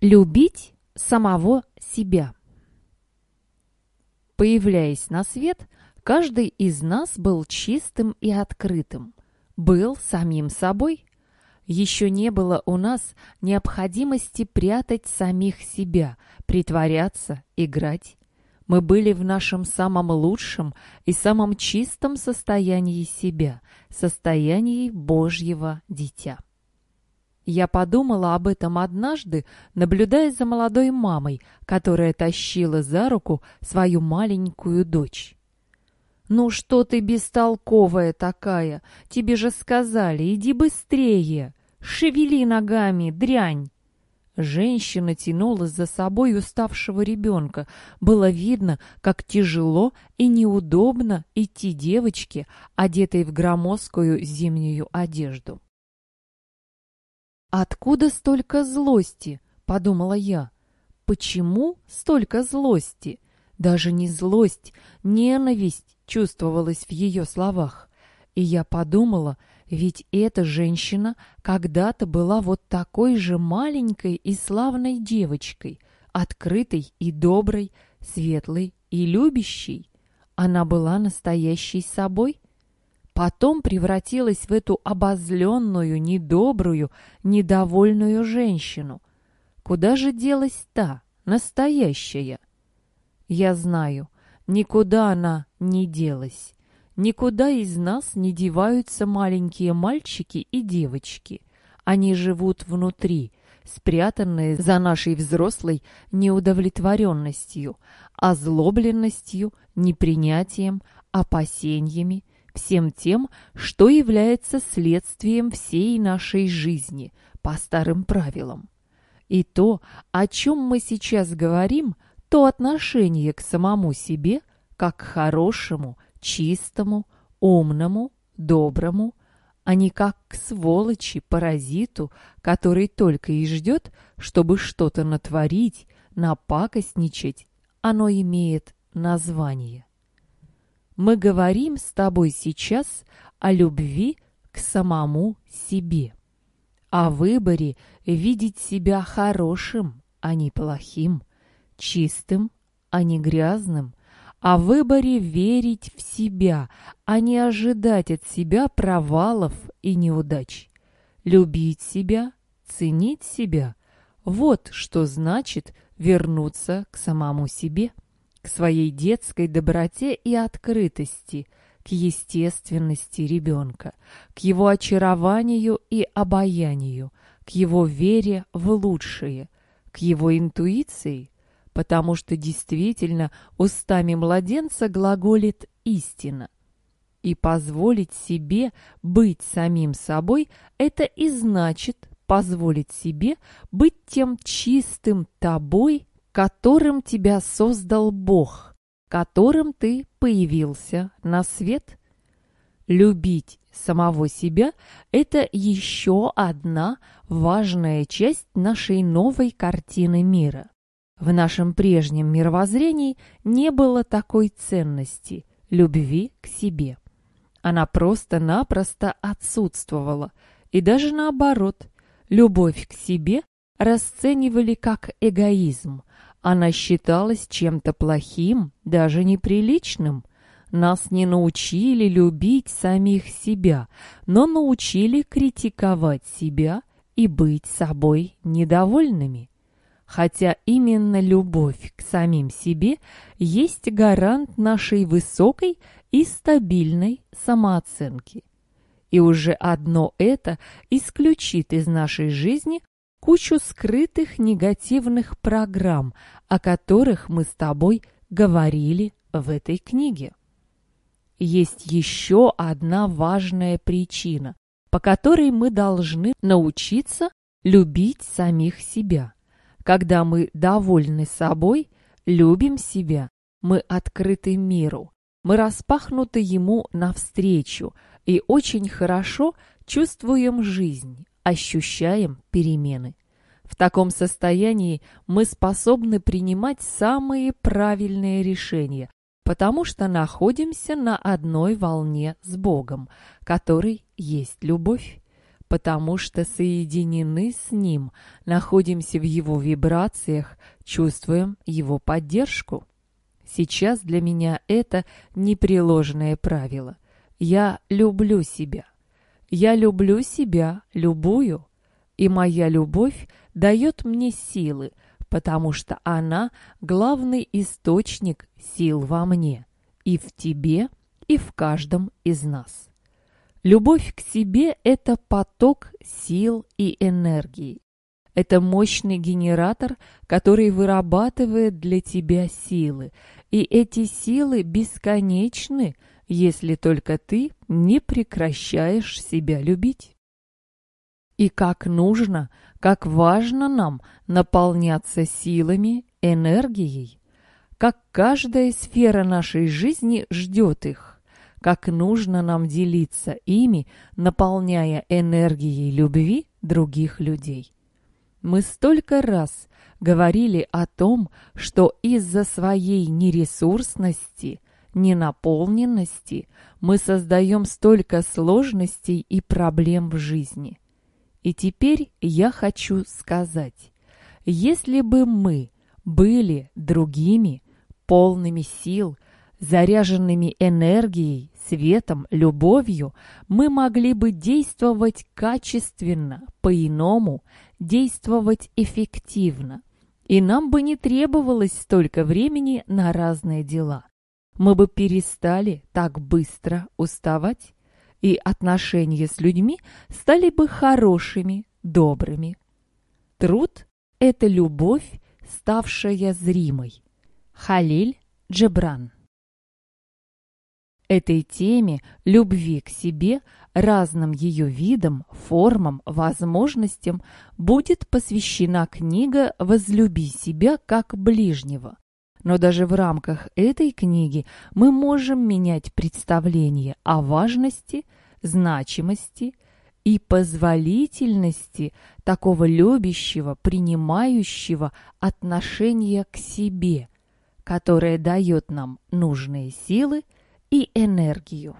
Любить самого себя. Появляясь на свет, каждый из нас был чистым и открытым, был самим собой. Еще не было у нас необходимости прятать самих себя, притворяться, играть. Мы были в нашем самом лучшем и самом чистом состоянии себя, состоянии Божьего дитя. Я подумала об этом однажды, наблюдая за молодой мамой, которая тащила за руку свою маленькую дочь. «Ну что ты бестолковая такая? Тебе же сказали, иди быстрее! Шевели ногами, дрянь!» Женщина тянула за собой уставшего ребенка. Было видно, как тяжело и неудобно идти девочке, одетой в громоздкую зимнюю одежду. «Откуда столько злости?» — подумала я. «Почему столько злости?» Даже не злость, ненависть чувствовалась в ее словах. И я подумала, ведь эта женщина когда-то была вот такой же маленькой и славной девочкой, открытой и доброй, светлой и любящей. Она была настоящей собой, потом превратилась в эту обозленную, недобрую, недовольную женщину. Куда же делась та, настоящая? Я знаю, никуда она не делась. Никуда из нас не деваются маленькие мальчики и девочки. Они живут внутри, спрятанные за нашей взрослой неудовлетворенностью, озлобленностью, непринятием, опасениями, всем тем, что является следствием всей нашей жизни по старым правилам. И то, о чем мы сейчас говорим, то отношение к самому себе, как к хорошему, чистому, умному, доброму, а не как к сволочи, паразиту, который только и ждет, чтобы что-то натворить, напакостничать, оно имеет название. Мы говорим с тобой сейчас о любви к самому себе, о выборе видеть себя хорошим, а не плохим, чистым, а не грязным, о выборе верить в себя, а не ожидать от себя провалов и неудач. Любить себя, ценить себя – вот что значит вернуться к самому себе к своей детской доброте и открытости, к естественности ребенка, к его очарованию и обаянию, к его вере в лучшее, к его интуиции, потому что действительно устами младенца глаголит истина. И позволить себе быть самим собой – это и значит позволить себе быть тем чистым тобой, которым тебя создал Бог, которым ты появился на свет. Любить самого себя – это еще одна важная часть нашей новой картины мира. В нашем прежнем мировоззрении не было такой ценности – любви к себе. Она просто-напросто отсутствовала, и даже наоборот, любовь к себе расценивали как эгоизм, она считалась чем-то плохим, даже неприличным. Нас не научили любить самих себя, но научили критиковать себя и быть собой недовольными. Хотя именно любовь к самим себе есть гарант нашей высокой и стабильной самооценки. И уже одно это исключит из нашей жизни кучу скрытых негативных программ, о которых мы с тобой говорили в этой книге. Есть еще одна важная причина, по которой мы должны научиться любить самих себя. Когда мы довольны собой, любим себя, мы открыты миру, мы распахнуты ему навстречу и очень хорошо чувствуем жизнь, ощущаем перемены. В таком состоянии мы способны принимать самые правильные решения, потому что находимся на одной волне с Богом, который есть любовь. потому что соединены с Ним, находимся в Его вибрациях, чувствуем Его поддержку. Сейчас для меня это непреложное правило. Я люблю себя. Я люблю себя, любую. И моя любовь дает мне силы, потому что она главный источник сил во мне, и в тебе, и в каждом из нас. Любовь к себе – это поток сил и энергии. Это мощный генератор, который вырабатывает для тебя силы, и эти силы бесконечны, если только ты не прекращаешь себя любить. И как нужно, как важно нам наполняться силами, энергией, как каждая сфера нашей жизни ждет их, как нужно нам делиться ими, наполняя энергией любви других людей. Мы столько раз говорили о том, что из-за своей нересурсности, ненаполненности мы создаем столько сложностей и проблем в жизни. И теперь я хочу сказать, если бы мы были другими, полными сил, заряженными энергией, светом, любовью, мы могли бы действовать качественно, по-иному, действовать эффективно. И нам бы не требовалось столько времени на разные дела. Мы бы перестали так быстро уставать, и отношения с людьми стали бы хорошими, добрыми. Труд – это любовь, ставшая зримой. Халиль Джебран Этой теме любви к себе, разным ее видам, формам, возможностям будет посвящена книга «Возлюби себя как ближнего». Но даже в рамках этой книги мы можем менять представление о важности, значимости и позволительности такого любящего, принимающего отношения к себе, которое дает нам нужные силы – и энергию.